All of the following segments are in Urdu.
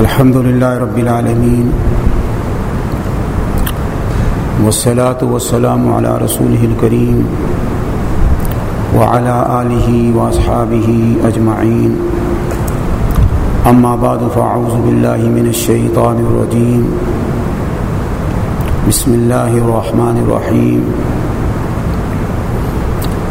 الحمد لله رب العالمين والصلاة والسلام على رسوله الكريم وعلى آله وأصحابه أجمعين أما بعد فأعوذ بالله من الشيطان الرجيم بسم الله الرحمن الرحيم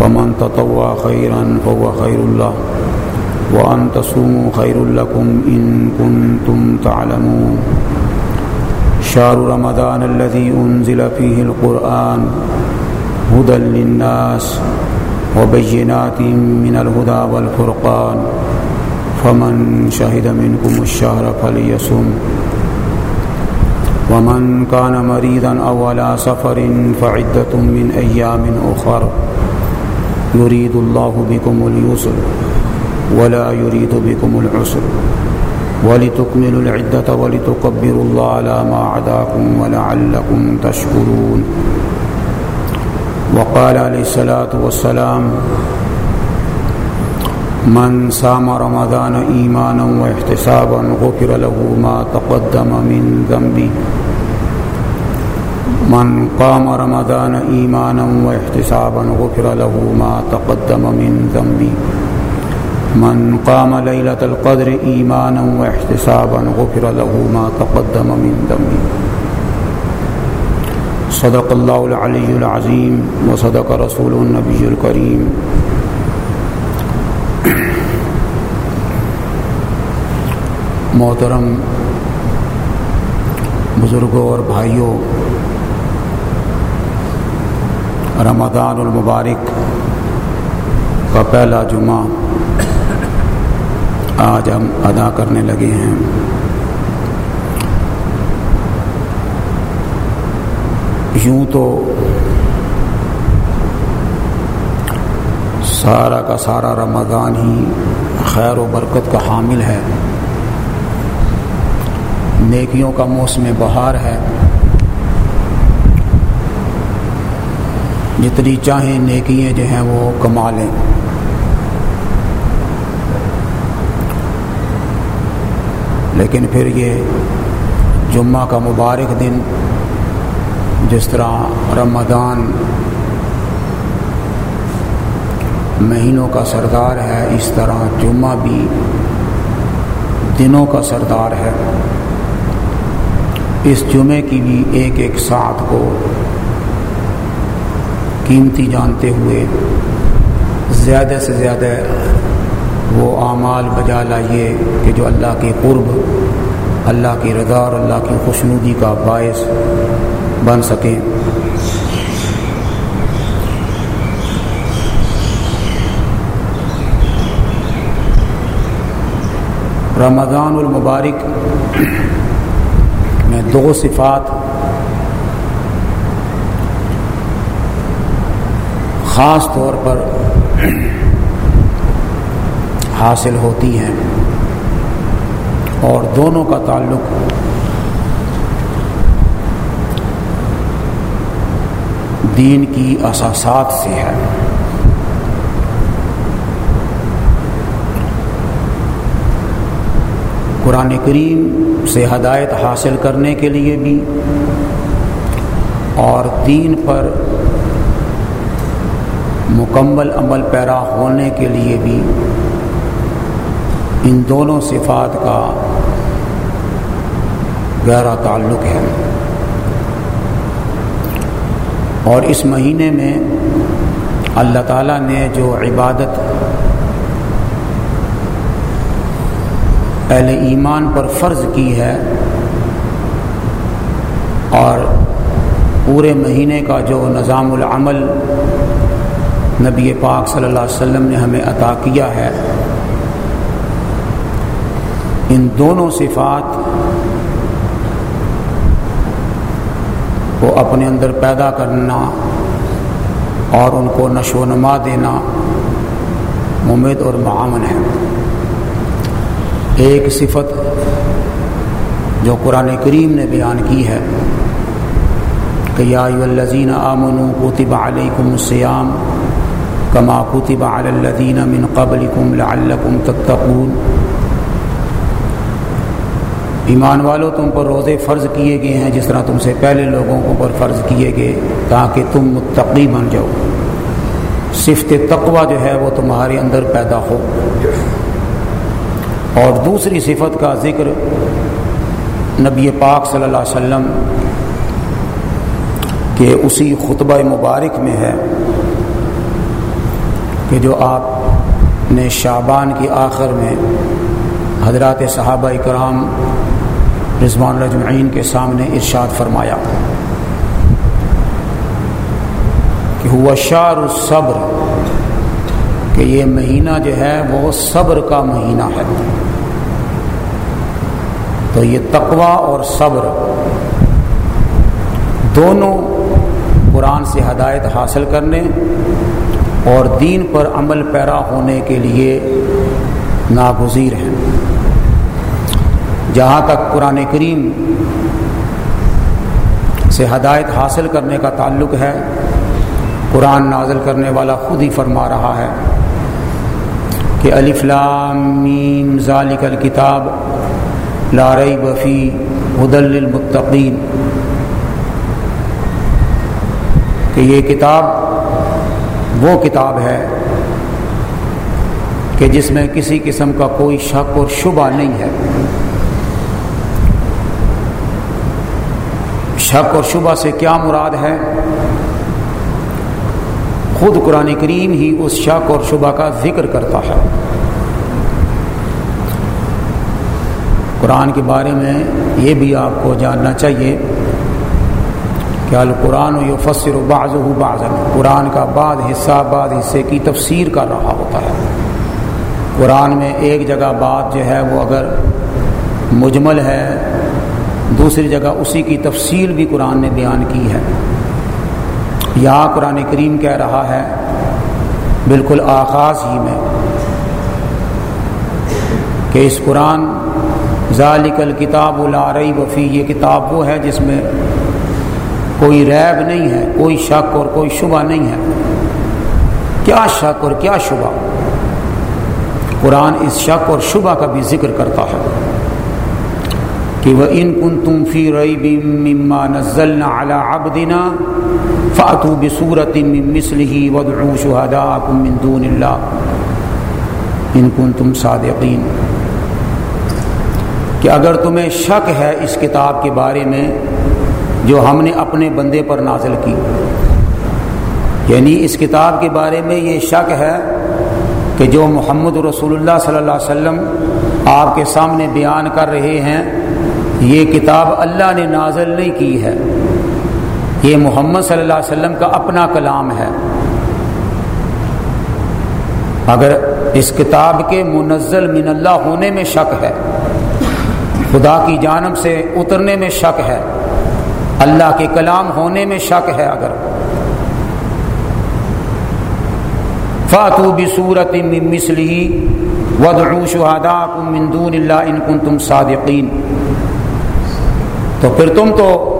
فمن تطوى خيرا فهو خير له وأن تصوموا خير لكم إن كنتم تعلمون شهر رمضان الذي أنزل فيه القرآن هدى للناس وبينات من الهدى والفرقان فمن شهد منكم الشهر فليصم ومن كان مريضا أو على سفر فعدة من أيام أخر يريد الله بكم اليسر ولا يريد بكم العسر ولتكملوا العدة ولتكبروا الله على ما عداكم ولعلكم تشكرون وقال عليه الصلاة والسلام من سام رمضان إيمانا واحتسابا غفر له ما تقدم من ذنبه من قام رمضان إيمانا واحتسابا غفر له ما تقدم من ذنبه من قام ليلة القدر إيمانا واحتسابا غفر له ما تقدم من ذنبه صدق الله العلي العظيم وصدق رسول النبي الكريم محترم بزرگوں اور بھائیوں رمضان المبارک کا پہلا جمعہ آج ہم ادا کرنے لگے ہیں۔ یوں تو سارا کا سارا رمضان ہی خیر و برکت کا حامل ہے۔ نیکیوں کا موسم بہار ہے۔ جتنی چاہیں نیکیاں جو ہیں وہ کما لیں۔ لیکن پھر یہ جمعہ کا مبارک دن جس طرح رمضان مہینوں کا سردار ہے، اس طرح جمعہ بھی دنوں کا سردار ہے۔ اس جمعے کی بھی ایک ایک ساتھ کو قیمتی جانتے ہوئے زیادہ سے زیادہ وہ اعمال بجا لائیے کہ جو اللہ کے قرب، اللہ کی رضا اور اللہ کی خوشنودی کا باعث بن سکیں رمضان المبارک میں دو صفات خاص طور پر حاصل ہوتی ہیں اور دونوں کا تعلق دین کی اساسات سے ہے۔ قرآن کریم سے ہدایت حاصل کرنے کے لیے بھی اور دین پر مکمل عمل پیرا ہونے کے لیے بھی ان دونوں صفات کا گہرا تعلق ہے۔ اور اس مہینے میں اللہ تعالیٰ نے جو عبادت اہل ایمان پر فرض کی ہے اور پورے مہینے کا جو نظام العمل نبی پاک صلی اللہ علیہ وسلم نے ہمیں عطا کیا ہے۔ ان دونوں صفات کو اپنے اندر پیدا کرنا اور ان کو نشو و نما دینا ممد اور معامن ہے۔ ایک صفت جو قرآن کریم نے بیان کی ہے کہ یا الذین آمنوا کتب علیکم السیام کما کتب علی الذین من قبلکم لعلکم تتقون۔ ایمان والوں تم پر روزے فرض کیے گئے ہیں، جس طرح تم سے پہلے لوگوں کو پر فرض کیے گئے، تاکہ تم متقی بن جاؤ۔ صفت تقوی جو ہے، وہ تمہارے اندر پیدا ہو۔ اور دوسری صفت کا ذکر نبی پاک صلی اللہ علیہ وسلم کہ اسی خطبہ مبارک میں ہے۔ کہ جو آپ نے شابان کی آخر میں حضرات صحابہ اکرام رضوان الجمعین کے سامنے ارشاد فرمایا کہ ہوا شار الصبر، کہ یہ مہینہ جو ہے وہ صبر کا مہینہ ہے۔ تو یہ تقوا اور صبر دونوں قرآن سے ہدایت حاصل کرنے اور دین پر عمل پیرا ہونے کے لیے ناگزیر ہیں۔ جہاں تک قرآن کریم سے ہدایت حاصل کرنے کا تعلق ہے، قرآن نازل کرنے والا خود ہی فرما رہا ہے کہ میم ذالک الکتاب لارئی بفی حدل المتقین کہ یہ کتاب وہ کتاب ہے کہ جس میں کسی قسم کا کوئی شک اور شبہ نہیں ہے۔ شک اور شبہ سے کیا مراد ہے؟ خود قرآن کریم ہی اس شک اور شبہ کا ذکر کرتا ہے۔ قرآن کے بارے میں یہ بھی آپ کو جاننا چاہیے کہ القرآن و فصر و بعض قرآن کا بعض حصہ بعض حصے کی تفسیر کر رہا ہوتا ہے۔ قرآن میں ایک جگہ بات جو ہے وہ اگر مجمل ہے، دوسری جگہ اسی کی تفصیل بھی قرآن نے بیان کی ہے۔ یہاں قرآن کریم کہہ رہا ہے، بالکل آغاز ہی میں، کہ اس قرآن ذالک الکتاب العرئی وفی یہ کتاب وہ ہے جس میں کوئی ریب نہیں ہے، کوئی شک اور کوئی شبہ نہیں ہے۔ کیا شک اور کیا شبہ؟ قرآن اس شک اور شبہ کا بھی ذکر کرتا ہے کہ وہ ان کن تم فی رئی مما نزلنا على فاتو بصورت مثله ودعوا شهداءكم من دون الله ان کن تم صادقین کہ اگر تمہیں شک ہے اس کتاب کے بارے میں جو ہم نے اپنے بندے پر نازل کی۔ یعنی اس کتاب کے بارے میں یہ شک ہے کہ جو محمد رسول اللہ صلی اللہ علیہ وسلم آپ کے سامنے بیان کر رہے ہیں، یہ کتاب اللہ نے نازل نہیں کی ہے۔ یہ محمد صلی اللہ علیہ وسلم کا اپنا کلام ہے۔ اگر اس کتاب کے منزل من اللہ ہونے میں شک ہے۔ خدا کی جانب سے اترنے میں شک ہے۔ اللہ کے کلام ہونے میں شک ہے اگر۔ فاتو بصورت مسلی ودعو شہداءکم من دون اللہ ان کنتم صادقین۔ تو پھر تم تو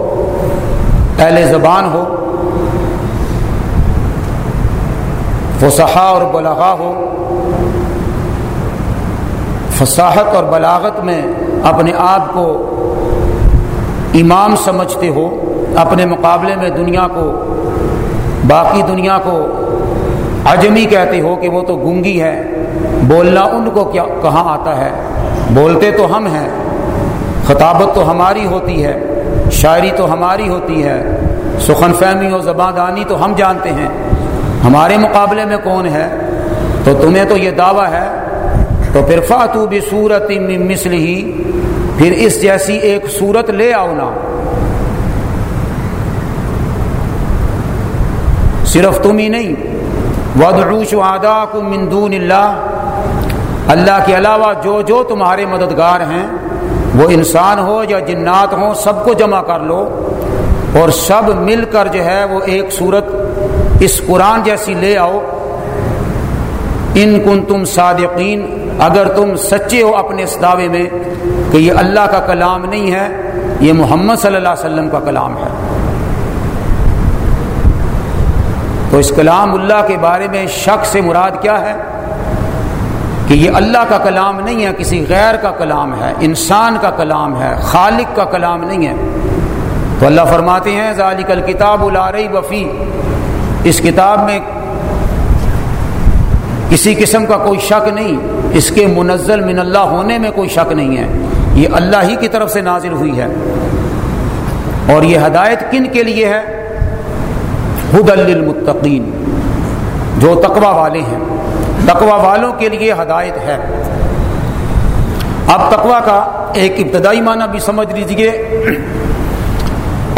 اہل زبان ہو۔ فصحا اور بلغا ہو۔ فصاحت اور بلاغت میں اپنے آپ کو امام سمجھتے ہو، اپنے مقابلے میں دنیا کو، باقی دنیا کو عجمی کہتے ہو کہ وہ تو گنگی ہے۔ بولنا ان کو کیا، کہاں آتا ہے؟ بولتے تو ہم ہیں۔ خطابت تو ہماری ہوتی ہے، شاعری تو ہماری ہوتی ہے۔ سخن فہمی و زبان دانی تو ہم جانتے ہیں۔ ہمارے مقابلے میں کون ہے؟ تو تمہیں تو یہ دعویٰ ہے۔ تو پھر فاتو بھی صورت مسل ہی پھر اس جیسی ایک صورت لے آؤ نا۔ صرف تم ہی نہیں ودعوش آدا کو مندون اللہ اللہ کے علاوہ جو جو تمہارے مددگار ہیں، وہ انسان ہو یا جنات ہوں، سب کو جمع کر لو۔ اور سب مل کر جو ہے، وہ ایک صورت اس قرآن جیسی لے آؤ۔ ان کن تم صادقین اگر تم سچے ہو اپنے اس دعوے میں کہ یہ اللہ کا کلام نہیں ہے، یہ محمد صلی اللہ علیہ وسلم کا کلام ہے۔ تو اس کلام اللہ کے بارے میں شک سے مراد کیا ہے؟ کہ یہ اللہ کا کلام نہیں ہے، کسی غیر کا کلام ہے، انسان کا کلام ہے، خالق کا کلام نہیں ہے۔ تو اللہ فرماتے ہیں، ذالک الکتاب الارئی وفی اس کتاب میں کسی قسم کا کوئی شک نہیں۔ اس کے منزل من اللہ ہونے میں کوئی شک نہیں ہے۔ یہ اللہ ہی کی طرف سے نازل ہوئی ہے۔ اور یہ ہدایت کن کے لیے ہے؟ حد للمتقین۔ جو تقوا والے ہیں۔ تقوا والوں کے لیے ہدایت ہے۔ اب تقوا کا ایک ابتدائی معنی بھی سمجھ لیجیے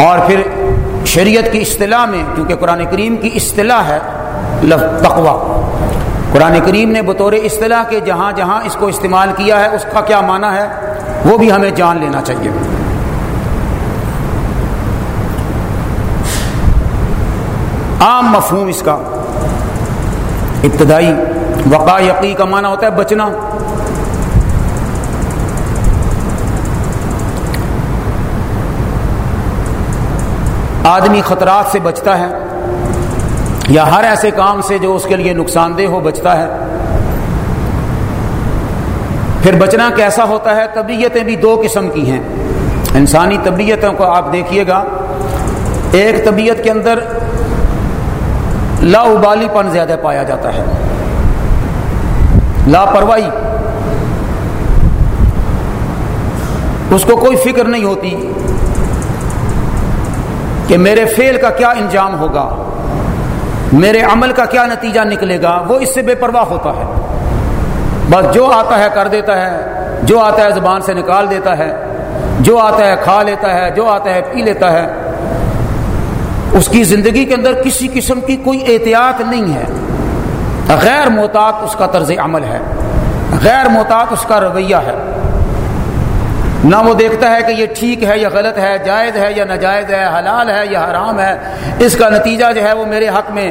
اور پھر شریعت کی اصطلاح میں، کیونکہ قرآن کریم کی اصطلاح ہے تقوا قرآن کریم نے بطور اصطلاح کے جہاں جہاں اس کو استعمال کیا ہے، اس کا کیا معنی ہے؟ وہ بھی ہمیں جان لینا چاہیے۔ عام مفہوم اس کا ابتدائی وقا یقی کا معنی ہوتا ہے بچنا۔ آدمی خطرات سے بچتا ہے۔ یا ہر ایسے کام سے جو اس کے لیے نقصان دہ ہو، بچتا ہے۔ پھر بچنا کیسا ہوتا ہے؟ طبیعتیں بھی دو قسم کی ہیں۔ انسانی طبیعتوں کو آپ دیکھیے گا۔ ایک طبیعت کے اندر لا ابالی پن زیادہ پایا جاتا ہے۔ لاپرواہی۔ اس کو کوئی فکر نہیں ہوتی کہ میرے فیل کا کیا انجام ہوگا۔ میرے عمل کا کیا نتیجہ نکلے گا؟ وہ اس سے بے پرواہ ہوتا ہے۔ بس جو آتا ہے کر دیتا ہے، جو آتا ہے زبان سے نکال دیتا ہے، جو آتا ہے کھا لیتا ہے، جو آتا ہے پی لیتا ہے، اس کی زندگی کے اندر کسی قسم کی کوئی احتیاط نہیں ہے۔ غیر محتاط اس کا طرز عمل ہے۔ غیر محتاط اس کا رویہ ہے۔ نہ وہ دیکھتا ہے کہ یہ ٹھیک ہے یا غلط ہے، جائز ہے یا ناجائز ہے، حلال ہے یا حرام ہے، اس کا نتیجہ جو ہے وہ میرے حق میں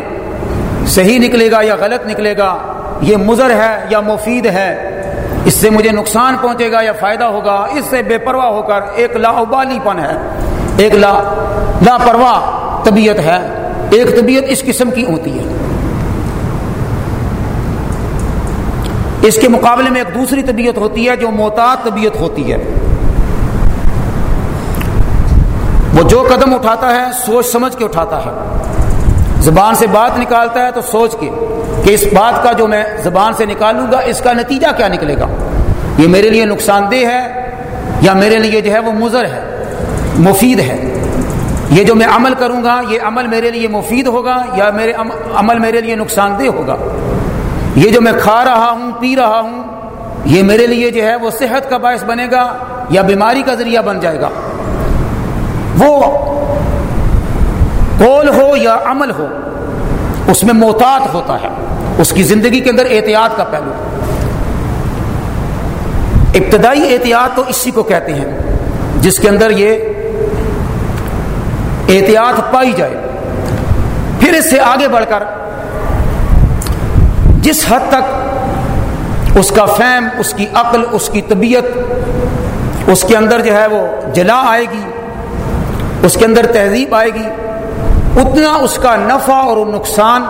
صحیح نکلے گا یا غلط نکلے گا، یہ مضر ہے یا مفید ہے، اس سے مجھے نقصان پہنچے گا یا فائدہ ہوگا، اس سے بے پرواہ ہو کر ایک لاؤبالی پن ہے، ایک لا لاپرواہ طبیعت ہے، ایک طبیعت اس قسم کی ہوتی ہے۔ اس کے مقابلے میں ایک دوسری طبیعت ہوتی ہے جو محتاط طبیعت ہوتی ہے۔ وہ جو قدم اٹھاتا ہے، سوچ سمجھ کے اٹھاتا ہے۔ زبان سے بات نکالتا ہے تو سوچ کے کہ اس بات کا جو میں زبان سے نکالوں گا، اس کا نتیجہ کیا نکلے گا؟ یہ میرے لیے نقصان دہ ہے یا میرے لیے جو ہے وہ مضر ہے؟ مفید ہے۔ یہ جو میں عمل کروں گا، یہ عمل میرے لیے مفید ہوگا یا میرے عمل میرے لیے نقصان دہ ہوگا؟ یہ جو میں کھا رہا ہوں، پی رہا ہوں، یہ میرے لیے جو ہے وہ صحت کا باعث بنے گا یا بیماری کا ذریعہ بن جائے گا؟ وہ قول ہو یا عمل ہو، اس میں محتاط ہوتا ہے۔ اس کی زندگی کے اندر احتیاط کا پہلو۔ ابتدائی احتیاط تو اسی کو کہتے ہیں، جس کے اندر یہ احتیاط پائی جائے۔ پھر اس سے آگے بڑھ کر، جس حد تک اس کا فہم، اس کی عقل، اس کی طبیعت، اس کے اندر جو ہے وہ جلا آئے گی اس کے اندر تہذیب آئے گی۔ اتنا اس کا نفع اور نقصان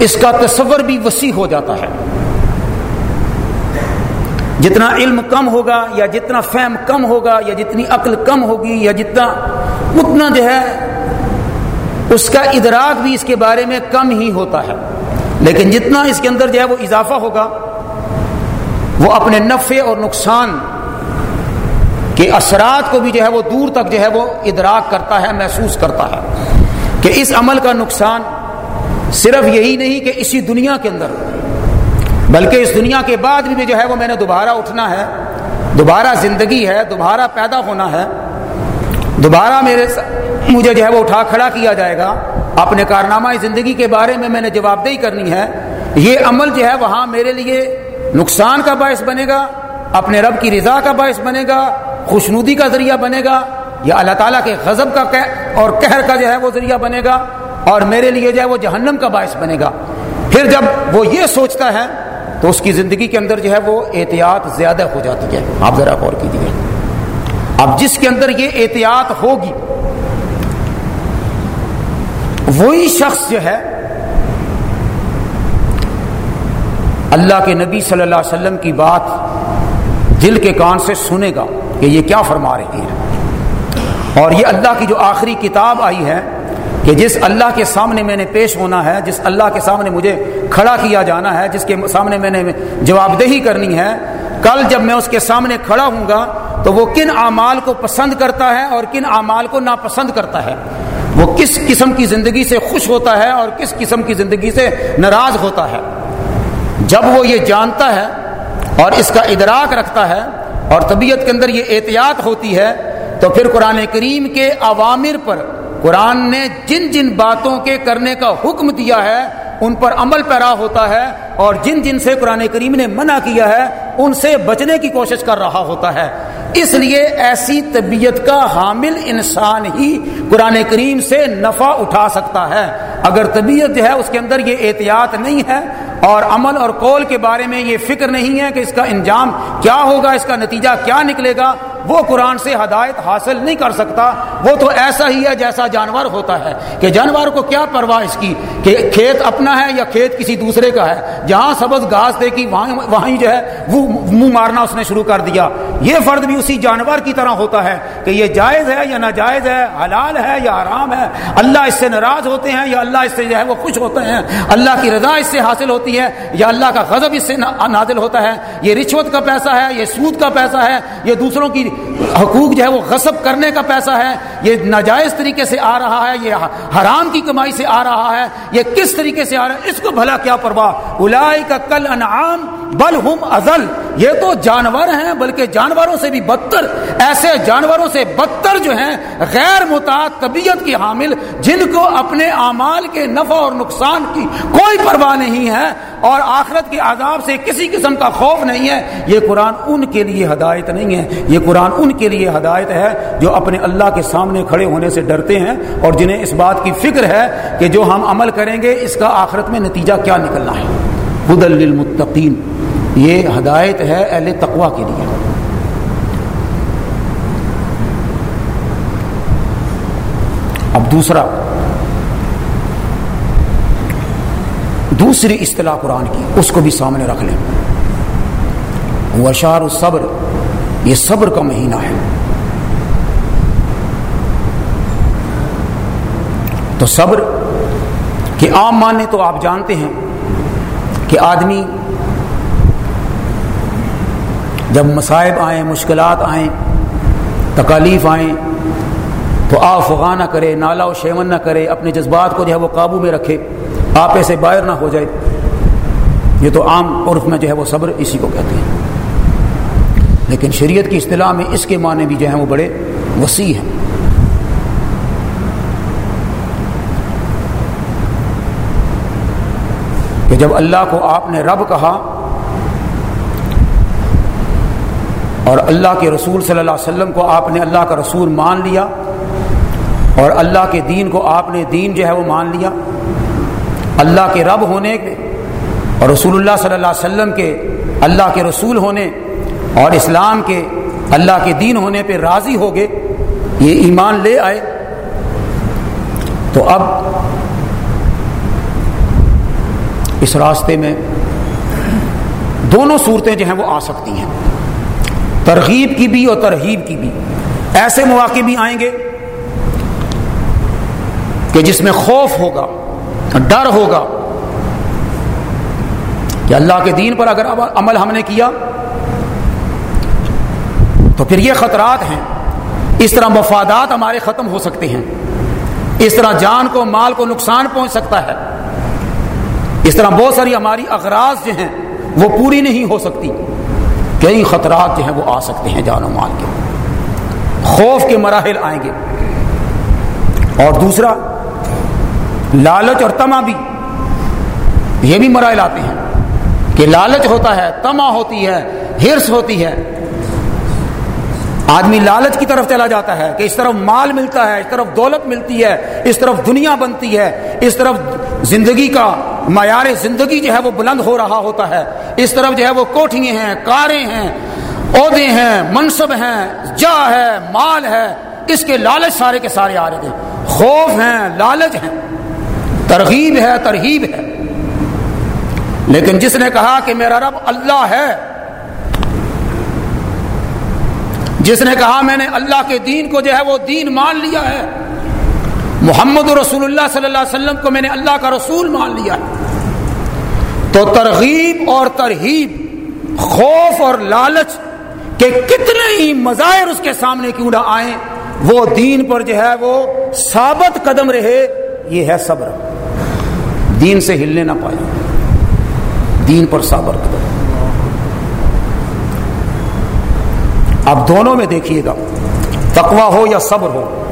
اس کا تصور بھی وسیع ہو جاتا ہے۔ جتنا علم کم ہوگا یا جتنا فہم کم ہوگا یا جتنی عقل کم ہوگی یا جتنا اتنا جو ہے، اس کا ادراک بھی اس کے بارے میں کم ہی ہوتا ہے۔ لیکن جتنا اس کے اندر جو ہے وہ اضافہ ہوگا، وہ اپنے نفع اور نقصان کے اثرات کو بھی جو ہے وہ دور تک جو ہے وہ ادراک کرتا ہے، محسوس کرتا ہے۔ کہ اس عمل کا نقصان صرف یہی نہیں کہ اسی دنیا کے اندر، بلکہ اس دنیا کے بعد بھی جو ہے وہ میں نے دوبارہ اٹھنا ہے، دوبارہ زندگی ہے، دوبارہ پیدا ہونا ہے۔ دوبارہ میرے مجھے جو ہے وہ اٹھا کھڑا کیا جائے گا۔ اپنے کارنامہ زندگی کے بارے میں میں نے جواب دہی کرنی ہے۔ یہ عمل جو ہے وہاں میرے لیے نقصان کا باعث بنے گا، اپنے رب کی رضا کا باعث بنے گا۔ خوشنودی کا ذریعہ بنے گا یا اللہ تعالیٰ کے غضب کا اور قہر کا جو ہے وہ ذریعہ بنے گا اور میرے لیے جو ہے وہ جہنم کا باعث بنے گا۔ پھر جب وہ یہ سوچتا ہے تو اس کی زندگی کے اندر جو ہے وہ احتیاط زیادہ ہو جاتی ہے۔ آپ ذرا غور کیجیے۔ اب جس کے اندر یہ احتیاط ہوگی، وہی شخص جو ہے اللہ کے نبی صلی اللہ علیہ وسلم کی بات دل کے کان سے سنے گا۔ کہ یہ کیا فرما رہی ہے اور یہ اللہ کی جو آخری کتاب آئی ہے کہ جس اللہ کے سامنے میں نے پیش ہونا ہے، جس اللہ کے سامنے مجھے کھڑا کیا جانا ہے، جس کے سامنے میں نے جواب دہی کرنی ہے، کل جب میں اس کے سامنے کھڑا ہوں گا تو وہ کن اعمال کو پسند کرتا ہے اور کن اعمال کو ناپسند کرتا ہے؟ وہ کس قسم کی زندگی سے خوش ہوتا ہے اور کس قسم کی زندگی سے ناراض ہوتا ہے؟ جب وہ یہ جانتا ہے اور اس کا ادراک رکھتا ہے اور طبیعت کے اندر یہ احتیاط ہوتی ہے، تو پھر قرآن کریم کے عوامر پر، قرآن نے جن جن باتوں کے کرنے کا حکم دیا ہے، ان پر عمل پیرا ہوتا ہے اور جن جن سے قرآن کریم نے منع کیا ہے، ان سے بچنے کی کوشش کر رہا ہوتا ہے۔ اس لیے ایسی طبیعت کا حامل انسان ہی قرآن کریم سے نفع اٹھا سکتا ہے۔ اگر طبیعت جو ہے اس کے اندر یہ احتیاط نہیں ہے اور عمل اور قول کے بارے میں یہ فکر نہیں ہے کہ اس کا انجام کیا ہوگا، اس کا نتیجہ کیا نکلے گا، وہ قرآن سے ہدایت حاصل نہیں کر سکتا۔ وہ تو ایسا ہی ہے جیسا جانور ہوتا ہے کہ جانور کو کیا پرواہ اس کی کہ کھیت اپنا ہے یا کھیت کسی دوسرے کا ہے۔ جہاں سبز گھاس دے کی وہیں جو ہے وہ منہ مارنا اس نے شروع کر دیا۔ یہ فرد بھی اسی جانور کی طرح ہوتا ہے کہ یہ جائز ہے یا ناجائز ہے، حلال ہے یا حرام ہے؟ اللہ اس سے ناراض ہوتے ہیں یا اللہ اس سے جو ہے وہ خوش ہوتے ہیں؟ اللہ کی رضا اس سے حاصل ہوتی ہے یا اللہ کا غضب اس سے نازل ہوتا ہے؟ یہ رشوت کا پیسہ ہے، یہ سود کا پیسہ ہے، یہ دوسروں کی حقوق جو ہے وہ غصب کرنے کا پیسہ ہے، یہ ناجائز طریقے سے آ رہا ہے، یہ حرام کی کمائی سے آ رہا ہے، یہ کس طریقے سے آ رہا ہے، اس کو بھلا کیا پرواہ؟ الائی کا کل انعام بل ہم ازل یہ تو جانور ہیں، بلکہ جانوروں سے بھی بدتر۔ ایسے جانوروں سے بدتر جو ہیں، غیر متعد طبیعت کی حامل، جن کو اپنے اعمال کے نفع اور نقصان کی کوئی پرواہ نہیں ہے۔ اور آخرت کے عذاب سے کسی قسم کا خوف نہیں ہے۔ یہ قرآن ان کے لیے ہدایت نہیں ہے۔ یہ قرآن ان کے لیے ہدایت ہے جو اپنے اللہ کے سامنے کھڑے ہونے سے ڈرتے ہیں اور جنہیں اس بات کی فکر ہے کہ جو ہم عمل کریں گے، اس کا آخرت میں نتیجہ کیا نکلنا ہے؟ خد المتقین یہ ہدایت ہے اہل تقوا کے لیے۔ اب دوسرا، دوسری اصطلاح قرآن کی، اس کو بھی سامنے رکھ لیں۔ وشار الصبر یہ صبر کا مہینہ ہے۔ تو صبر کہ عام ماننے تو آپ جانتے ہیں کہ آدمی جب مصائب آئیں، مشکلات آئیں، تکالیف آئیں، تو آ فغاں نہ کرے، نالا و شیون نہ کرے، اپنے جذبات کو جو ہے وہ قابو میں رکھے، آپ ایسے باہر نہ ہو جائے۔ یہ تو عام عرف میں جو ہے وہ صبر اسی کو کہتے ہیں۔ لیکن شریعت کی اصطلاح میں اس کے معنی بھی جو ہیں وہ بڑے وسیع ہیں۔ کہ جب اللہ کو آپ نے رب کہا اور اللہ کے رسول صلی اللہ علیہ وسلم کو آپ نے اللہ کا رسول مان لیا اور اللہ کے دین کو آپ نے دین جو ہے وہ مان لیا، اللہ کے رب ہونے کے اور رسول اللہ صلی اللہ علیہ وسلم کے اللہ کے رسول ہونے اور اسلام کے اللہ کے دین ہونے پہ راضی ہو گئے، یہ ایمان لے آئے۔ تو اب اس راستے میں دونوں صورتیں جو ہیں وہ آ سکتی ہیں۔ ترغیب کی بھی اور ترغیب کی بھی۔ ایسے مواقع بھی آئیں گے کہ جس میں خوف ہوگا، ڈر ہوگا۔ کہ اللہ کے دین پر اگر عمل ہم نے کیا تو پھر یہ خطرات ہیں۔ اس طرح مفادات ہمارے ختم ہو سکتے ہیں۔ اس طرح جان کو، مال کو نقصان پہنچ سکتا ہے۔ اس طرح بہت ساری ہماری اغراض جو ہیں، وہ پوری نہیں ہو سکتی۔ کئی خطرات جو ہیں، وہ آ سکتے ہیں جان و مال کے۔ خوف کے مراحل آئیں گے۔ اور دوسرا، لالچ اور تما بھی۔ یہ بھی مراحل آتے ہیں۔ کہ لالچ ہوتا ہے تما ہوتی ہے، ہرس ہوتی ہے۔ آدمی لالچ کی طرف چلا جاتا ہے کہ اس طرف مال ملتا ہے، اس طرف دولت ملتی ہے، اس طرف دنیا بنتی ہے، اس طرف زندگی کا معیار زندگی جو ہے وہ بلند ہو رہا ہوتا ہے۔ اس طرف جو ہے وہ کوٹھیے ہیں، کاریں ہیں، عہدے ہیں، منصب ہیں، جا ہے، مال ہے۔ اس کے لالچ سارے کے سارے آ رہے تھے۔ خوف ہیں، لالچ ہیں۔ ترغیب ہے ترغیب ہے۔ لیکن جس نے کہا کہ میرا رب اللہ ہے جس نے کہا میں نے اللہ کے دین کو جو ہے وہ دین مان لیا ہے۔ محمد رسول اللہ صلی اللہ علیہ وسلم کو میں نے اللہ کا رسول مان لیا ہے۔ تو ترغیب اور ترہیب، خوف اور لالچ کہ کتنے ہی مظاہر اس کے سامنے کیوں نہ آئیں، وہ دین پر جو ہے وہ ثابت قدم رہے، یہ ہے صبر۔ دین سے ہلنے نہ پائے دین پر صابر قدم۔ اب دونوں میں دیکھیے گا تقوا ہو یا صبر ہو،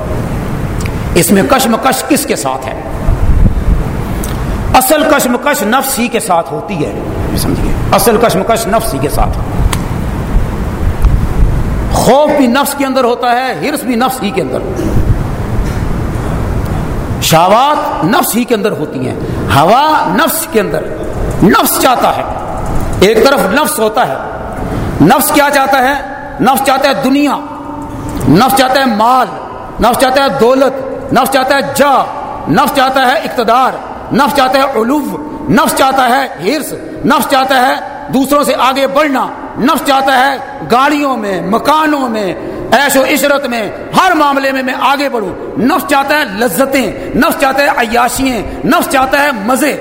اس میں کشمکش کس کے ساتھ ہے؟ اصل کشمکش نفس ہی کے ساتھ ہوتی ہے سمجھیے، اصل کشمکش نفس ہی کے ساتھ۔ خوف بھی نفس کے اندر ہوتا ہے، ہرس بھی نفس ہی کے اندر۔ شاوات نفس ہی کے اندر ہوتی ہیں، ہوا نفس کے اندر، نفس چاہتا ہے۔ ایک طرف نفس ہوتا ہے، نفس کیا چاہتا ہے؟ نفس چاہتا ہے دنیا نفس چاہتا ہے مال نفس چاہتا ہے دولت نفس چاہتا ہے جا نفس چاہتا ہے اقتدار نفس چاہتا ہے علو نفس چاہتا ہے ہرس نفس چاہتا ہے دوسروں سے آگے بڑھنا نفس چاہتا ہے گاڑیوں میں مکانوں میں ایش و عشرت میں ہر معاملے میں میں آگے بڑھوں نفس چاہتا ہے لذتیں نفس چاہتا ہے عیاشیاں نفس چاہتا ہے مزے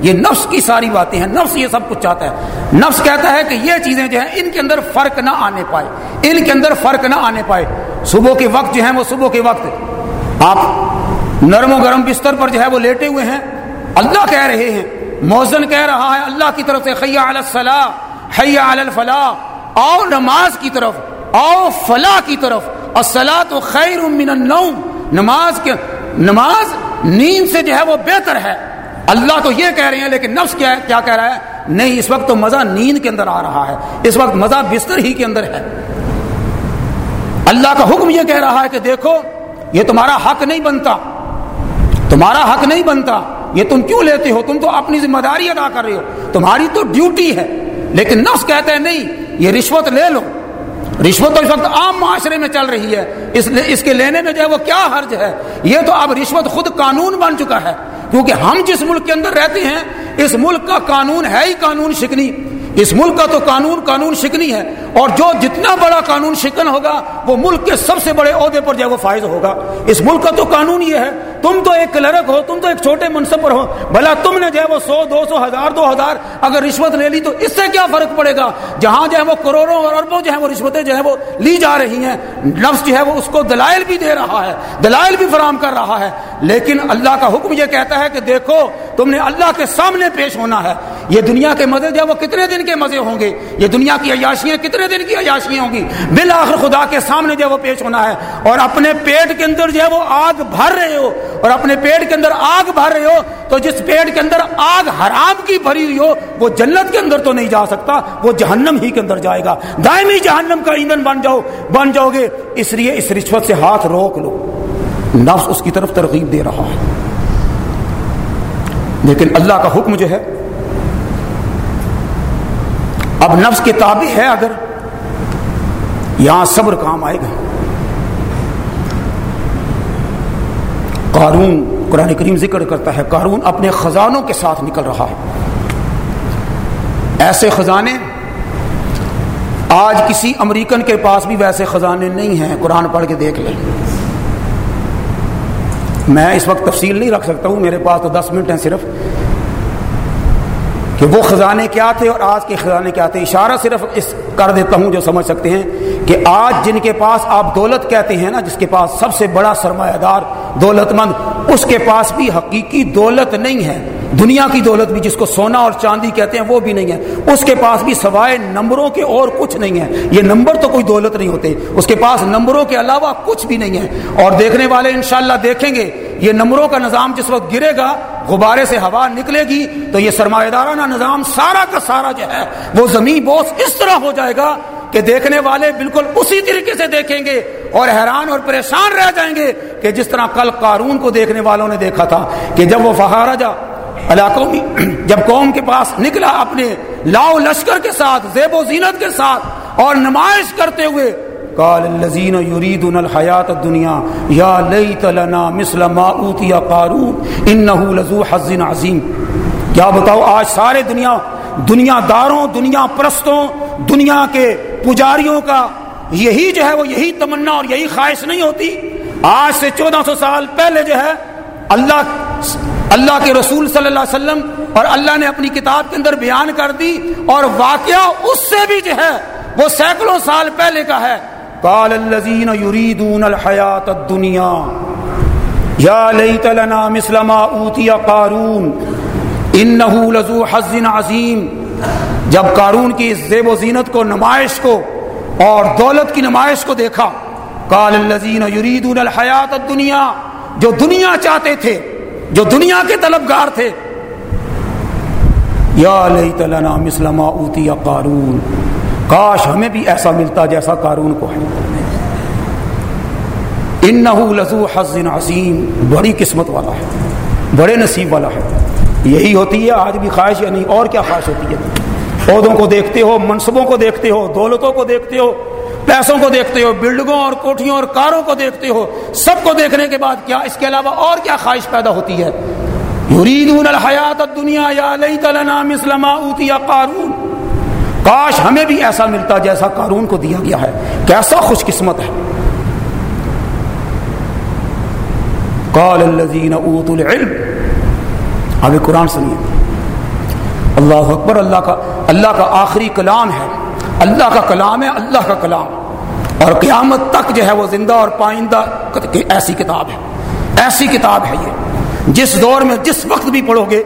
یہ نفس کی ساری باتیں ہیں، نفس یہ سب کچھ چاہتا ہے۔ نفس کہتا ہے کہ یہ چیزیں جو ہیں، ان کے اندر فرق نہ آنے پائے۔ ان کے اندر فرق نہ آنے پائے۔ صبح کے وقت جو ہیں، وہ صبح کے وقت۔ آپ نرم و گرم بستر پر جو ہے، وہ لیٹے ہوئے ہیں۔ اللہ کہہ رہے ہیں۔ موزن کہہ رہا ہے، اللہ کی طرف سے خیا الصلاح، حیا الفلاح۔ آؤ نماز کی طرف، آؤ فلاح کی طرف۔ الصلاح تو خیر من النوم۔ نماز کے، نماز نیند سے جو ہے، وہ بہتر ہے۔ اللہ تو یہ کہہ رہے ہیں، لیکن نفس کیا ہے؟ کیا کہہ رہا ہے؟ نہیں، اس وقت تو مزہ نیند کے اندر آ رہا ہے۔ اس وقت مزہ بستر ہی کے اندر ہے۔ اللہ کا حکم یہ کہہ رہا ہے کہ دیکھو، یہ تمہارا حق نہیں بنتا۔ تمہارا حق نہیں بنتا۔ یہ تم کیوں لیتے ہو؟ تم تو اپنی ذمہ داری ادا کر رہے ہو۔ تمہاری تو ڈیوٹی ہے۔ لیکن نفس کہتے ہیں نہیں، یہ رشوت لے لو۔ رشوت تو اس وقت عام معاشرے میں چل رہی ہے۔ اس اس کے لینے میں جو ہے وہ کیا حرج ہے؟ یہ تو اب رشوت خود قانون بن چکا ہے۔ کیونکہ ہم جس ملک کے اندر رہتے ہیں، اس ملک کا قانون ہے ہی قانون شکنی۔ اس ملک کا تو قانون قانون شکنی ہے۔ اور جو جتنا بڑا قانون شکن ہوگا، وہ ملک کے سب سے بڑے عہدے پر جو وہ فائز ہوگا۔ اس ملک کا تو قانون یہ ہے، تم تو ایک کلرک ہو، تم تو ایک چھوٹے منصب پر ہو، بھلا تم نے جو ہے وہ سو، دو سو، ہزار، دو ہزار اگر رشوت لے لی تو اس سے کیا فرق پڑے گا؟ جہاں جو ہے وہ کروڑوں اور اربوں جو ہے وہ رشوتیں جو ہے وہ لی جا رہی ہیں، نفس جو ہے وہ اس کو دلائل بھی دے رہا ہے، دلائل بھی فراہم کر رہا ہے۔ لیکن اللہ کا حکم یہ کہتا ہے کہ دیکھو، تم نے اللہ کے سامنے پیش ہونا ہے۔ یہ دنیا کے مزے جو ہے وہ کتنے دن کے مزے ہوں گے؟ یہ دنیا کی عیاشیاں کتنے کتنے دن کی عیاشیاں ہوں گی۔ بالآخر خدا کے سامنے جو ہے وہ پیش ہونا ہے۔ اور اپنے پیٹ کے اندر جو ہے وہ آگ بھر رہے ہو۔ اور اپنے پیٹ کے اندر آگ بھر رہے ہو، تو جس پیٹ کے اندر آگ حرام کی بھری ہوئی ہو، وہ جنت کے اندر تو نہیں جا سکتا، وہ جہنم ہی کے اندر جائے گا۔ دائمی جہنم کا ایندھن بن جاؤ بن جاؤ گے۔ اس لیے اس رشوت سے ہاتھ روک لو۔ نفس اس کی طرف ترغیب دے رہا ہے۔ لیکن اللہ کا حکم جو ہے، اب نفس کے تابع ہے اگر یہاں صبر کام آئے گا۔ قارون قرآن کریم ذکر کرتا ہے، قارون اپنے خزانوں کے ساتھ نکل رہا ہے۔ ایسے خزانے آج کسی امریکن کے پاس بھی ویسے خزانے نہیں ہیں۔ قرآن پڑھ کے دیکھ لیں۔ میں اس وقت تفصیل نہیں رکھ سکتا ہوں، میرے پاس تو دس منٹ ہیں صرف۔ کہ وہ خزانے کیا تھے اور آج کے خزانے کیا تھے؟ اشارہ صرف اس کر دیتا ہوں جو سمجھ سکتے ہیں کہ آج جن کے پاس آپ دولت کہتے ہیں نا، جس کے پاس سب سے بڑا سرمایہ دار دولت مند، اس کے پاس بھی حقیقی دولت نہیں ہے۔ دنیا کی دولت بھی جس کو سونا اور چاندی کہتے ہیں، وہ بھی نہیں ہے۔ اس کے پاس بھی سوائے نمبروں کے اور کچھ نہیں ہے۔ یہ نمبر تو کوئی دولت نہیں ہوتے۔ اس کے پاس نمبروں کے علاوہ کچھ بھی نہیں ہے۔ اور دیکھنے والے انشاءاللہ دیکھیں گے، یہ نمبروں کا نظام جس وقت گرے گا غبارے سے ہوا نکلے گی تو یہ سرمایہ دارانہ نظام سارا کا سارا جو ہے وہ زمین بوس اس طرح ہو جائے گا کہ دیکھنے والے بالکل اسی طریقے سے دیکھیں گے اور حیران اور پریشان رہ جائیں گے کہ جس طرح کل قارون کو دیکھنے والوں نے دیکھا تھا کہ جب وہ فہارا جا علاقوں میں جب قوم کے پاس نکلا اپنے لاؤ لشکر کے ساتھ زیب و زینت کے ساتھ اور نمائش کرتے ہوئے قال الذين يريدون الحياه الدنيا، يا ليت لنا مثل ما اوتي قارون انه لذو حظ عظيم۔ کیا بتاؤ، آج سارے دنیا دنیا داروں دنیا پرستوں، دنیا کے پجاریوں کا یہی جو ہے وہ یہی تمنا اور یہی خواہش نہیں ہوتی۔ آج سے چودہ سو سال پہلے جو ہے، اللہ اللہ کے رسول صلی اللہ علیہ وسلم اور اللہ نے اپنی کتاب کے اندر بیان کر دی اور واقعہ اس سے بھی جو ہے وہ سینکڑوں سال پہلے کا ہے۔ قال الذين يريدون الحياه الدنيا، يا ليت لنا مثل ما اوتي قارون انه لذو حظ عظيم. جب قارون کی اس زیب و زینت کو، نمائش کو اور دولت کی نمائش کو دیکھا، قال الذين يريدون الحياه الدنيا، جو دنیا چاہتے تھے، جو دنیا کے طلبگار تھے یا لیت لنا مثل ما اوتی قارون. کاش ہمیں بھی ایسا ملتا جیسا قارون کو ہے۔ انہو لذو حظ عظیم، بڑی قسمت والا ہے، بڑے نصیب والا ہے۔ یہی ہوتی ہے، آج بھی خواہش یا نہیں اور کیا خواہش ہوتی ہے؟ عہدوں کو دیکھتے ہو، منصبوں کو دیکھتے ہو، دولتوں کو دیکھتے ہو، پیسوں کو دیکھتے ہو، بلڈنگوں اور کوٹھیوں اور کاروں کو دیکھتے ہو، سب کو دیکھنے کے بعد کیا اس کے علاوہ اور کیا خواہش پیدا ہوتی ہے؟ یریدون الحیات الدنیا یا لیت لنا مثل ما اوتی قارون۔ کاش ہمیں بھی ایسا ملتا جیسا قارون کو دیا گیا ہے۔ کیسا خوش قسمت ہے۔ قال الذين اوتوا العلم۔ اب قرآن سنیے۔ اللہ اکبر، اللہ کا اللہ کا آخری کلام ہے۔ اللہ کا کلام ہے، اللہ کا کلام۔ اور قیامت تک جو ہے وہ زندہ اور پائندہ ایسی کتاب ہے۔ ایسی کتاب ہے یہ۔ جس دور میں، جس وقت بھی پڑھو گے،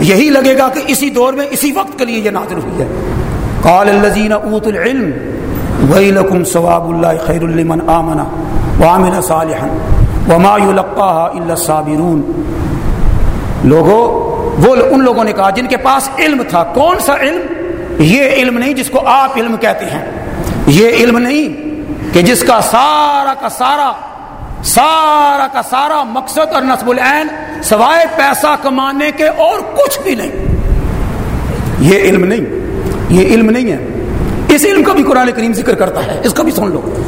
یہی لگے گا کہ اسی دور میں، اسی وقت کے لیے یہ نازل ہوئی ہے۔ قال الذين اوتوا العلم ويلكم ثواب الله خير لمن امن وعمل صالحا وما يلقاها الا الصابرون لوگوں وہ ان لوگوں نے کہا، جن کے پاس علم تھا، کون سا علم؟ یہ علم نہیں جس کو آپ علم کہتے ہیں۔ یہ علم نہیں کہ جس کا سارا کا سارا سارا کا سارا مقصد اور نصب العین سوائے پیسہ کمانے کے اور کچھ بھی نہیں۔ یہ علم نہیں۔ یہ علم نہیں ہے۔ اس علم کا بھی قرآن کریم ذکر کرتا ہے۔ اس کا بھی سن لو۔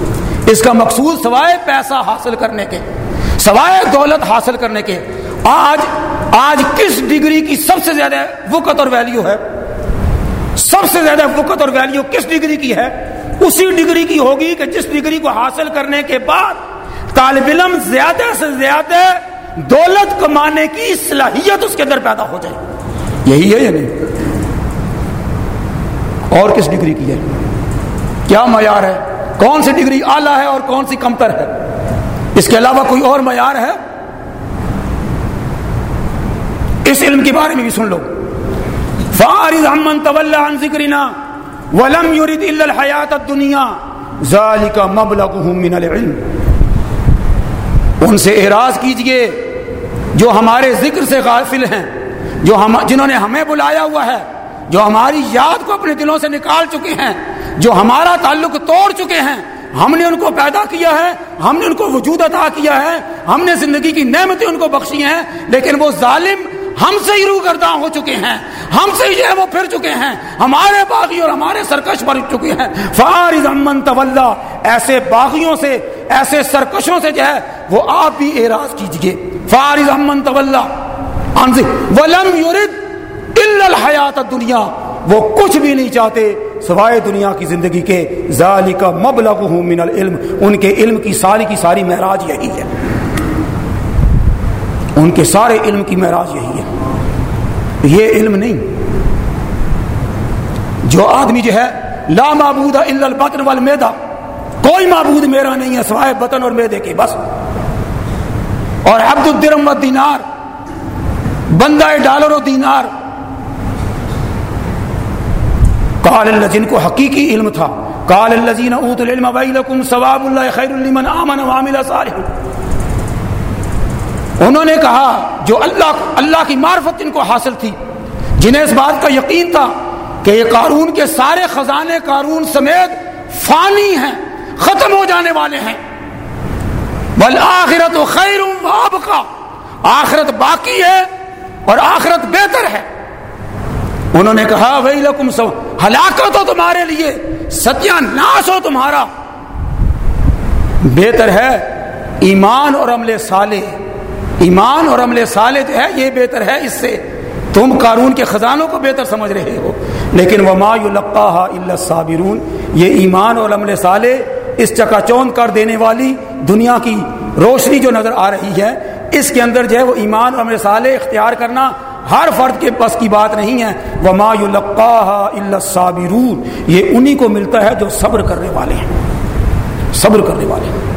اس کا مقصود سوائے پیسہ حاصل کرنے کے، سوائے دولت حاصل کرنے کے، آج آج کس ڈگری کی سب سے زیادہ وقت اور ویلیو ہے؟ سب سے زیادہ وقت اور ویلیو کس ڈگری کی ہے؟ اسی ڈگری کی ہوگی کہ جس ڈگری کو حاصل کرنے کے بعد طالب علم زیادہ سے زیادہ دولت کمانے کی صلاحیت اس کے اندر پیدا ہو جائے۔ یہی ہے یا نہیں؟ اور کس ڈگری کی ہے کیا معیار ہے؟ کون سی ڈگری اعلیٰ ہے اور کون سی کمتر ہے؟ اس کے علاوہ کوئی اور معیار ہے؟ اس علم کے بارے میں بھی سن لو۔ فارض امن طول عن ذکرنا ولم يرد الا الحیات الدنیا ذالک مبلغهم من العلم۔ ان سے اعراض کیجیے جو ہمارے ذکر سے غافل ہیں، جو ہم جنہوں نے ہمیں بلایا ہوا ہے۔ جو ہماری یاد کو اپنے دلوں سے نکال چکے ہیں، جو ہمارا تعلق توڑ چکے ہیں، ہم نے ان کو پیدا کیا ہے، ہم نے ان کو وجود عطا کیا ہے، ہم نے زندگی کی نعمتیں ان کو بخشی ہیں، لیکن وہ ظالم ہم سے ہی روگرداں ہو چکے ہیں، ہم سے ہی جو ہے وہ پھر چکے ہیں، ہمارے باغی اور ہمارے سرکش بن چکے ہیں۔ فارض امن طول ایسے باغیوں سے، ایسے سرکشوں سے جو ہے وہ آپ بھی اعراض کیجیے۔ فارض امن طول ہاں جی، ولم یرد الحیات دنیا وہ کچھ بھی نہیں چاہتے سوائے دنیا کی زندگی کے۔ ذالک مبلغ من العلم۔ ان کے علم کی ساری کی ساری معراج یہی ہے۔ ان کے سارے علم کی معراج یہی ہے۔ یہ علم نہیں۔ جو آدمی جو ہے، لا معبود الا البطن والمیدہ۔ کوئی معبود میرا نہیں ہے سوائے بطن اور میدے کے، بس۔ اور عبد الدرم و دینار بندہ ڈالر و دینار۔ قال اللہ جن کو حقیقی علم تھا. قال الذين اوتوا العلم ويلكم ثواب الله خير لمن امن وعمل صالحا. انہوں نے کہا جو اللہ اللہ کی معرفت ان کو حاصل تھی، جنہیں اس بات کا یقین تھا کہ یہ قارون کے سارے خزانے قارون سمیت فانی ہیں، ختم ہو جانے والے ہیں۔ بل آخرت و خیر آخرت باقی ہے اور آخرت بہتر ہے۔ انہوں نے کہا، وہی لکم سو ہلاکت ہو تمہارے لیے ستیہ ناش ہو تمہارا۔ بہتر ہے ایمان اور عمل صالح۔ ایمان اور عمل صالح جو ہے، یہ بہتر ہے اس سے۔ تم قانون کے خزانوں کو بہتر سمجھ رہے ہو۔ لیکن وما القاح اللہ صابرون یہ ایمان اور عمل صالح اس چکا چوند کر دینے والی دنیا کی روشنی جو نظر آ رہی ہے، اس کے اندر جو ہے وہ ایمان اور عمل صالح اختیار کرنا ہر فرد کے بس کی بات نہیں ہے۔ وما اللہ صابرون یہ انہی کو ملتا ہے جو صبر کرنے والے ہیں۔ صبر کرنے والے ہیں۔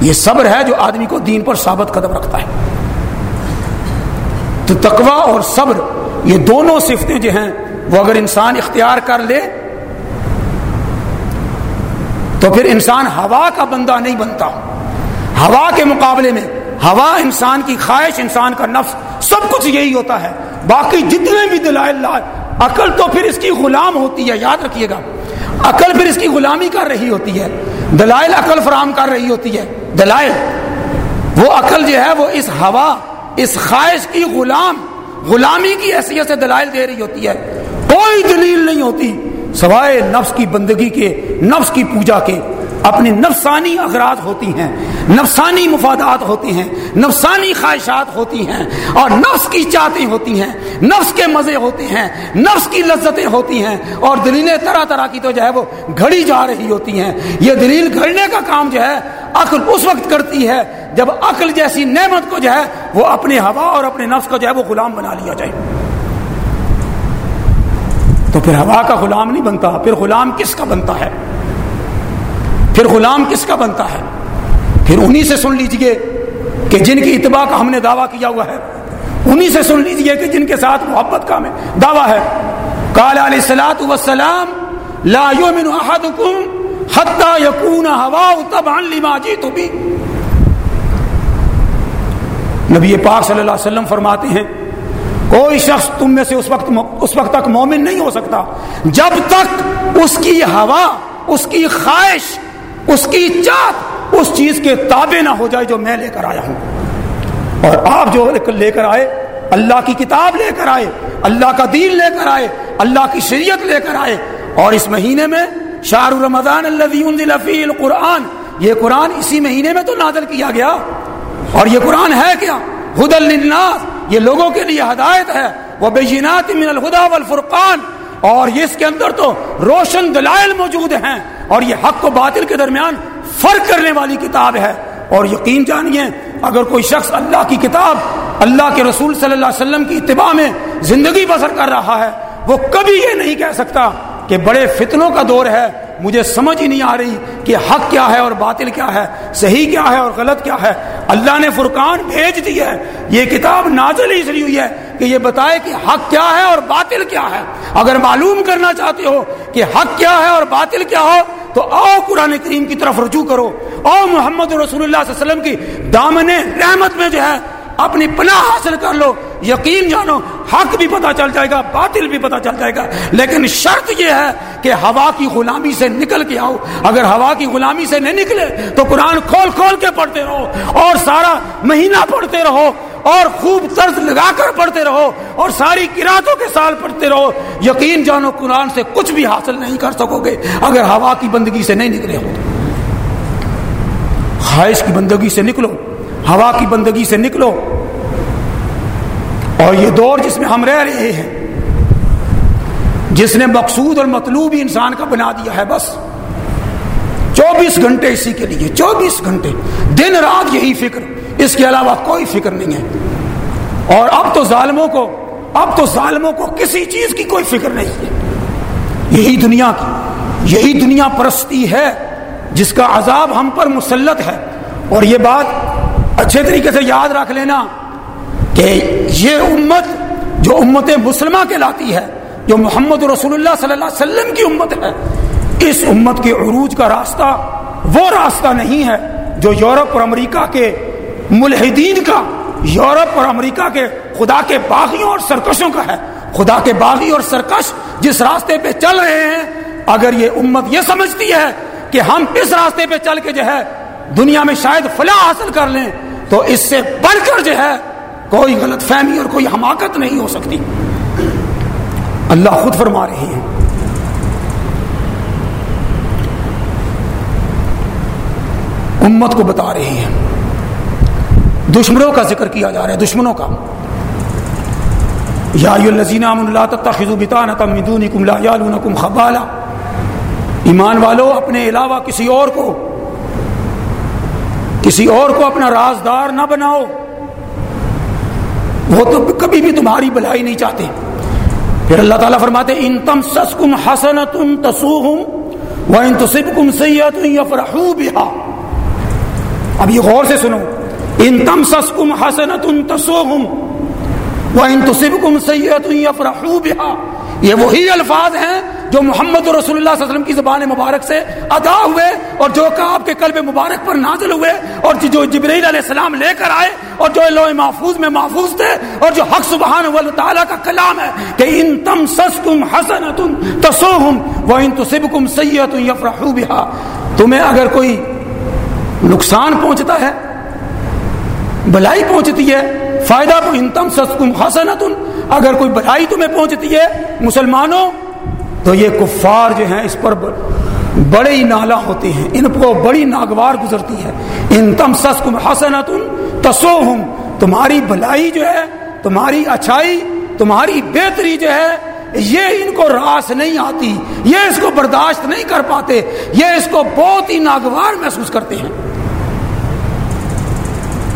یہ صبر ہے جو آدمی کو دین پر ثابت قدم رکھتا ہے۔ تو تقوا اور صبر، یہ دونوں صفتیں جو ہیں، وہ اگر انسان اختیار کر لے، تو پھر انسان ہوا کا بندہ نہیں بنتا۔ ہوا کے مقابلے میں، ہوا انسان کی خواہش انسان کا نفس سب کچھ یہی ہوتا ہے۔ باقی جتنے بھی دلائل عقل تو پھر اس کی غلام ہوتی ہے، یاد رکھیے گا۔ عقل پھر اس کی غلامی کر رہی ہوتی ہے۔ دلائل عقل فراہم کر رہی ہوتی ہے۔ دلائل۔ وہ عقل جو ہے، وہ اس ہوا، اس خواہش کی غلام، غلامی کی حیثیت سے دلائل دے رہی ہوتی ہے۔ کوئی دلیل نہیں ہوتی سوائے نفس کی بندگی کے، نفس کی پوجا کے۔ اپنی نفسانی اغراض ہوتی ہیں، نفسانی مفادات ہوتی ہیں، نفسانی خواہشات ہوتی ہیں اور نفس کی چاہتیں ہوتی ہیں، نفس کے مزے ہوتے ہیں، نفس کی لذتیں ہوتی ہیں اور دلیلیں طرح طرح کی تو جو ہے وہ گھڑی جا رہی ہوتی ہیں۔ یہ دلیل گھڑنے کا کام جو ہے، عقل اس وقت کرتی ہے جب عقل جیسی نعمت کو جو ہے وہ اپنے ہوا اور اپنے نفس کو جو ہے وہ غلام بنا لیا جائے۔ تو پھر ہوا کا غلام نہیں بنتا، پھر غلام کس کا بنتا ہے؟ پھر غلام کس کا بنتا ہے؟ پھر انہی سے سن لیجیے کہ جن کی اتباع کا ہم نے دعویٰ کیا ہوا ہے۔ انہی سے سن لیجیے کہ جن کے ساتھ محبت کا میں دعویٰ ہے۔ قال علیہ السلاۃ وسلام لا يؤمن احدكم حتى يكون هواه تبعا لما جئت به نبی پاک صلی اللہ علیہ وسلم فرماتے ہیں، کوئی شخص تم میں سے اس وقت اس وقت تک مومن نہیں ہو سکتا۔ جب تک اس کی ہوا، اس کی خواہش اس کی چاہت اس چیز کے تابع نہ ہو جائے جو میں لے کر آیا ہوں۔ اور آپ جو لے کر آئے، اللہ کی کتاب لے کر آئے، اللہ کا دین لے کر آئے، اللہ کی شریعت لے کر آئے۔ اور اس مہینے میں شاہ رمضان اللہ القرآن، یہ قرآن اسی مہینے میں تو نازل کیا گیا۔ اور یہ قرآن ہے کیا؟ خد الناس یہ لوگوں کے لیے ہدایت ہے۔ وہ بینات من الہدا والفرقان اور اس کے اندر تو روشن دلائل موجود ہیں اور یہ حق و باطل کے درمیان فرق کرنے والی کتاب ہے اور یقین جانیے، اگر کوئی شخص اللہ کی کتاب، اللہ کے رسول صلی اللہ علیہ وسلم کی اتباع میں زندگی بسر کر رہا ہے، وہ کبھی یہ نہیں کہہ سکتا کہ بڑے فتنوں کا دور ہے، مجھے سمجھ ہی نہیں آ رہی کہ حق کیا ہے اور باطل کیا ہے، صحیح کیا ہے اور غلط کیا ہے۔ اللہ نے فرقان بھیج دی ہے، یہ کتاب نازل ہی اس لیے ہوئی ہے کہ یہ بتائے کہ حق کیا ہے اور باطل کیا ہے۔ اگر معلوم کرنا چاہتے ہو کہ حق کیا ہے اور باطل کیا ہو، تو آؤ قرآن کریم کی طرف رجوع کرو۔ او محمد رسول اللہ صلی اللہ علیہ وسلم کی دامن رحمت میں جو ہے، اپنی پناہ حاصل کر لو۔ یقین جانو، حق بھی پتا چل جائے گا، باطل بھی پتا چل جائے گا۔ لیکن شرط یہ ہے کہ ہوا کی غلامی سے نکل کے آؤ۔ اگر ہوا کی غلامی سے نہیں نکلے، تو قرآن کھول کھول کے پڑھتے رہو اور سارا مہینہ پڑھتے رہو۔ اور خوب طرز لگا کر پڑھتے رہو اور ساری کراتوں کے سال پڑھتے رہو۔ یقین جانو قرآن سے کچھ بھی حاصل نہیں کر سکو گے اگر ہوا کی بندگی سے نہیں نکلے ہو۔ خواہش کی بندگی سے نکلو، ہوا کی بندگی سے نکلو۔ اور یہ دور جس میں ہم رہ رہے ہیں، جس نے مقصود اور مطلوب ہی انسان کا بنا دیا ہے بس۔ چوبیس گھنٹے اسی کے لیے، چوبیس گھنٹے، دن رات یہی فکر۔ اس کے علاوہ کوئی فکر نہیں ہے۔ اور اب تو ظالموں کو، اب تو ظالموں کو کسی چیز کی کوئی فکر نہیں ہے۔ یہی دنیا کی، یہی دنیا پرستی ہے جس کا عذاب ہم پر مسلط ہے۔ اور یہ بات اچھے طریقے سے یاد رکھ لینا کہ یہ امت جو امت مسلمہ کہلاتی ہے، جو محمد رسول اللہ صلی اللہ علیہ وسلم کی امت ہے، اس امت کے عروج کا راستہ وہ راستہ نہیں ہے جو یورپ اور امریکہ کے ملحدین کا، یورپ اور امریکہ کے خدا کے باغیوں اور سرکشوں کا ہے۔ خدا کے باغی اور سرکش جس راستے پہ چل رہے ہیں، اگر یہ امت یہ سمجھتی ہے کہ ہم اس راستے پہ چل کے جو ہے، دنیا میں شاید فلاح حاصل کر لیں، تو اس سے بڑھ کر جو ہے، کوئی غلط فہمی اور کوئی حماقت نہیں ہو سکتی۔ اللہ خود فرما رہے ہیں امت کو بتا رہے ہیں دشمنوں کا ذکر کیا جا رہا ہے، دشمنوں کا۔ یا خبالا۔ ایمان والو، اپنے علاوہ کسی اور کو، کسی اور کو اپنا رازدار نہ بناؤ۔ وہ تو کبھی بھی تمہاری بلائی نہیں چاہتے۔ پھر اللہ تعالیٰ فرماتے ان تم سس کم حسن تم تسو ہوں وہ ان تصب کم سید اب یہ غور سے سنو۔ ان تم سس کم حسن تم تسو ہوں وہ ان تصب کم سید یہ وہی الفاظ ہیں جو محمد رسول اللہ صلی اللہ علیہ وسلم کی زبان مبارک سے ادا ہوئے اور جو کہ آپ کے قلب مبارک پر نازل ہوئے اور جو جبریل علیہ السلام لے کر آئے اور جو لوح محفوظ میں محفوظ تھے اور جو حق سبحان و تعالیٰ کا کلام ہے کہ ان تم سس کم حسن تم تسوہم و ان تصب کم سید تمہیں اگر کوئی نقصان پہنچتا ہے بلائی پہنچتی ہے، فائدہ کو ان تم سس کم اگر کوئی بلائی تمہیں پہنچتی ہے، مسلمانوں، تو یہ کفار جو ہیں، اس پر بڑے ہی نالا ہوتے ہیں۔ ان کو بڑی ناگوار گزرتی ہے۔ ان تم سس حسنت تسو ہوں تمہاری بلائی جو ہے، تمہاری اچھائی، تمہاری بہتری جو ہے، یہ ان کو راس نہیں آتی۔ یہ اس کو برداشت نہیں کر پاتے۔ یہ اس کو بہت ہی ناگوار محسوس کرتے ہیں۔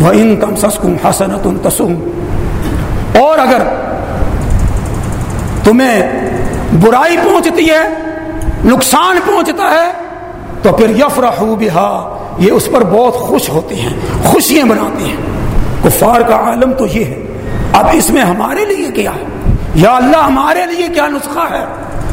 وہ ان تم سس کم حسنت اور اگر تمہیں برائی پہنچتی ہے، نقصان پہنچتا ہے، تو پھر یفرح بہا، یہ اس پر بہت خوش ہوتے ہیں، خوشیاں بناتے ہیں۔ کفار کا عالم تو یہ ہے، اب اس میں ہمارے لیے کیا ہے؟ یا اللہ ہمارے لیے کیا نسخہ ہے؟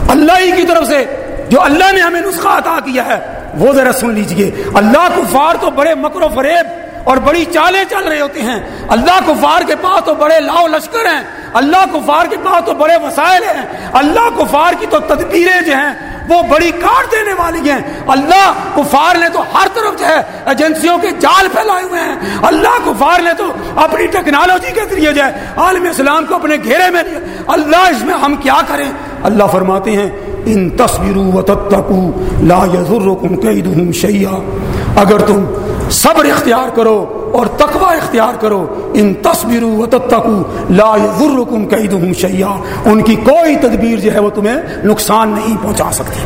اللہ ہی کی طرف سے جو اللہ نے ہمیں نسخہ عطا کیا ہے، وہ ذرا سن لیجیے۔ اللہ کفار تو بڑے مکر و فریب اور بڑی چالیں چل رہے ہوتے ہیں۔ اللہ کفار کے پاس تو بڑے لاؤ لشکر ہیں۔ اللہ کفار کے پاس تو بڑے وسائل ہیں۔ اللہ کفار کی تو تدبیریں جو ہیں وہ بڑی کاٹ دینے والی ہیں۔ اللہ کفار نے تو ہر طرف جو ہے ایجنسیوں کے جال پھیلائے ہوئے ہیں۔ اللہ کفار نے تو اپنی ٹیکنالوجی کے ذریعے جو ہے عالم اسلام کو اپنے گھیرے میں لیا اللہ اس میں ہم کیا کریں؟ اللہ فرماتے ہیں، ان تصویروں و تتقو لا یضرکم کیدہم شیئا۔ اگر تم صبر اختیار کرو اور تقوی اختیار کرو، ان تصویروں و تتقو لا یضرکم کیدہم شیئا ان کی کوئی تدبیر جو ہے وہ تمہیں نقصان نہیں پہنچا سکتی۔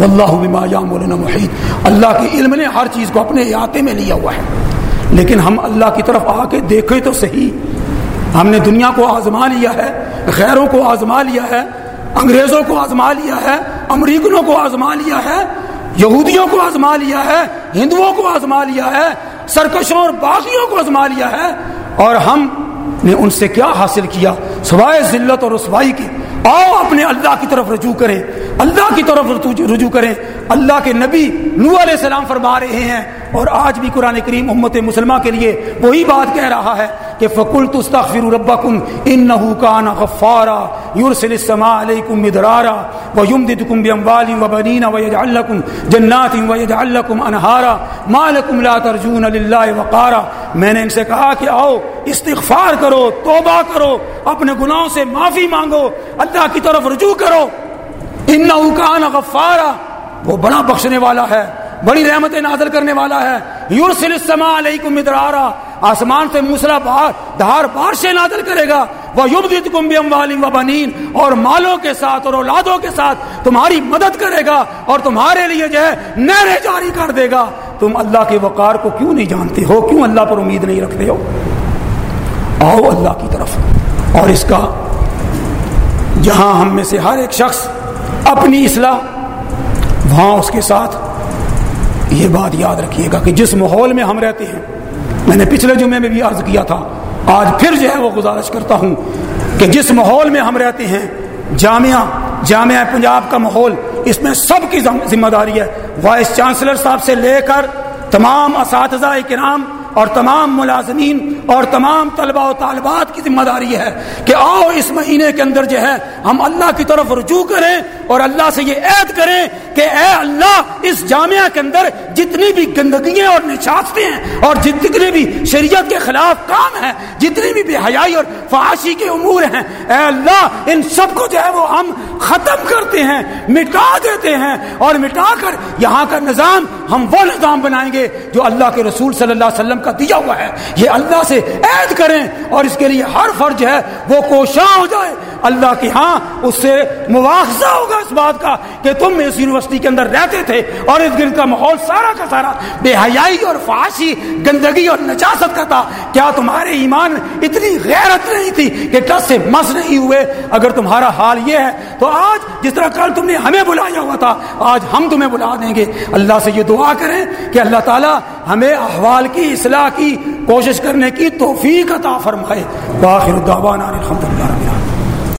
واللہ بما یعملون محیط۔ اللہ کے علم نے ہر چیز کو اپنے احاطے میں لیا ہوا ہے۔ لیکن ہم اللہ کی طرف آ کے دیکھیں تو صحیح۔ ہم نے دنیا کو آزما لیا ہے، غیروں کو آزما لیا ہے، انگریزوں کو آزما لیا ہے، امریکنوں کو آزما لیا ہے۔ یہودیوں کو آزما لیا ہے، ہندوؤں کو آزما لیا ہے، سرکشوں اور باغیوں کو آزما لیا ہے۔ اور ہم نے ان سے کیا حاصل کیا؟ سوائے ذلت اور رسوائی کی۔ آؤ اپنے اللہ کی طرف رجوع کریں۔ اللہ کی طرف رجوع کریں۔ اللہ کے نبی نو علیہ السلام فرما رہے ہیں۔ اور آج بھی قرآن کریم امت مسلمہ کے لیے وہی بات کہہ رہا ہے۔ کہ فکل تستغفر ربکم انه كان غفارا يرسل السماء عليكم مدرارا ويمددكم باموال وبنين ويجعل لكم جنات ويجعل لكم انهارا ما لكم لا ترجون لله وقارا میں نے ان سے کہا کہ آؤ، استغفار کرو، توبہ کرو، اپنے گناہوں سے معافی مانگو، اللہ کی طرف رجوع کرو۔ انه كان غفارا۔ وہ بڑا بخشنے والا ہے، بڑی رحمتیں نازل کرنے والا ہے۔ یورسل السماء علیکم مدرارا۔ آسمان سے موسلا بار دھار بارشیں نازل کرے گا۔ وہ یبدتکم باموال و بنین اور مالوں کے ساتھ اور اولادوں کے ساتھ تمہاری مدد کرے گا اور تمہارے لیے جو ہے نہریں جاری کر دے گا۔ تم اللہ کے وقار کو کیوں نہیں جانتے ہو؟ کیوں اللہ پر امید نہیں رکھتے ہو؟ آؤ اللہ کی طرف۔ اور اس کا جہاں ہم میں سے ہر ایک شخص اپنی اصلاح، وہاں اس کے ساتھ یہ بات یاد رکھیے گا کہ جس ماحول میں ہم رہتے ہیں میں نے پچھلے جمعے میں بھی عرض کیا تھا، آج پھر جو ہے وہ گزارش کرتا ہوں کہ جس ماحول میں ہم رہتے ہیں، جامعہ جامعہ پنجاب کا ماحول، اس میں سب کی ذمہ داری ہے۔ وائس چانسلر صاحب سے لے کر تمام اساتذہ کرام اور تمام ملازمین اور تمام طلبہ و طالبات کی ذمہ داری ہے کہ آؤ اس مہینے کے اندر جو ہے ہم اللہ کی طرف رجوع کریں اور اللہ سے یہ عید کریں کہ اے اللہ اس جامعہ کے اندر جتنی بھی گندگیاں اور نشاستیں ہیں اور جتنے بھی شریعت کے خلاف کام ہیں، جتنی بھی بے حیائی اور فحاشی کے امور ہیں، اے اللہ ان سب کو جو ہے وہ ہم ختم کرتے ہیں، مٹا دیتے ہیں اور مٹا کر یہاں کا نظام ہم وہ نظام بنائیں گے جو اللہ کے رسول صلی اللہ علیہ وسلم کا دیا ہوا ہے۔ یہ اللہ سے عید کریں اور اس کے لیے ہر فرض ہے وہ کوشاں ہو جائے۔ اللہ کے ہاں اس سے مواخذہ ہوگا اس بات کا کہ تم اس یونیورسٹی کے اندر رہتے تھے اور اس گرد کا ماحول سارا کا سارا بے حیائی اور فاشی گندگی اور نجاست کا تھا۔ کیا تمہارے ایمان اتنی غیرت نہیں تھی کہ ٹس سے مس نہیں ہوئے؟ اگر تمہارا حال یہ ہے، تو آج جس طرح کل تم نے ہمیں بلایا ہوا تھا، آج ہم تمہیں بلا دیں گے۔ اللہ سے یہ دعا کریں کہ اللہ تعالیٰ ہمیں احوال کی، اصلاح کی، کوشش کرنے کی توفیق عطا فرمائے۔ باخر الدعوانا الحمدللہ رب العالمین۔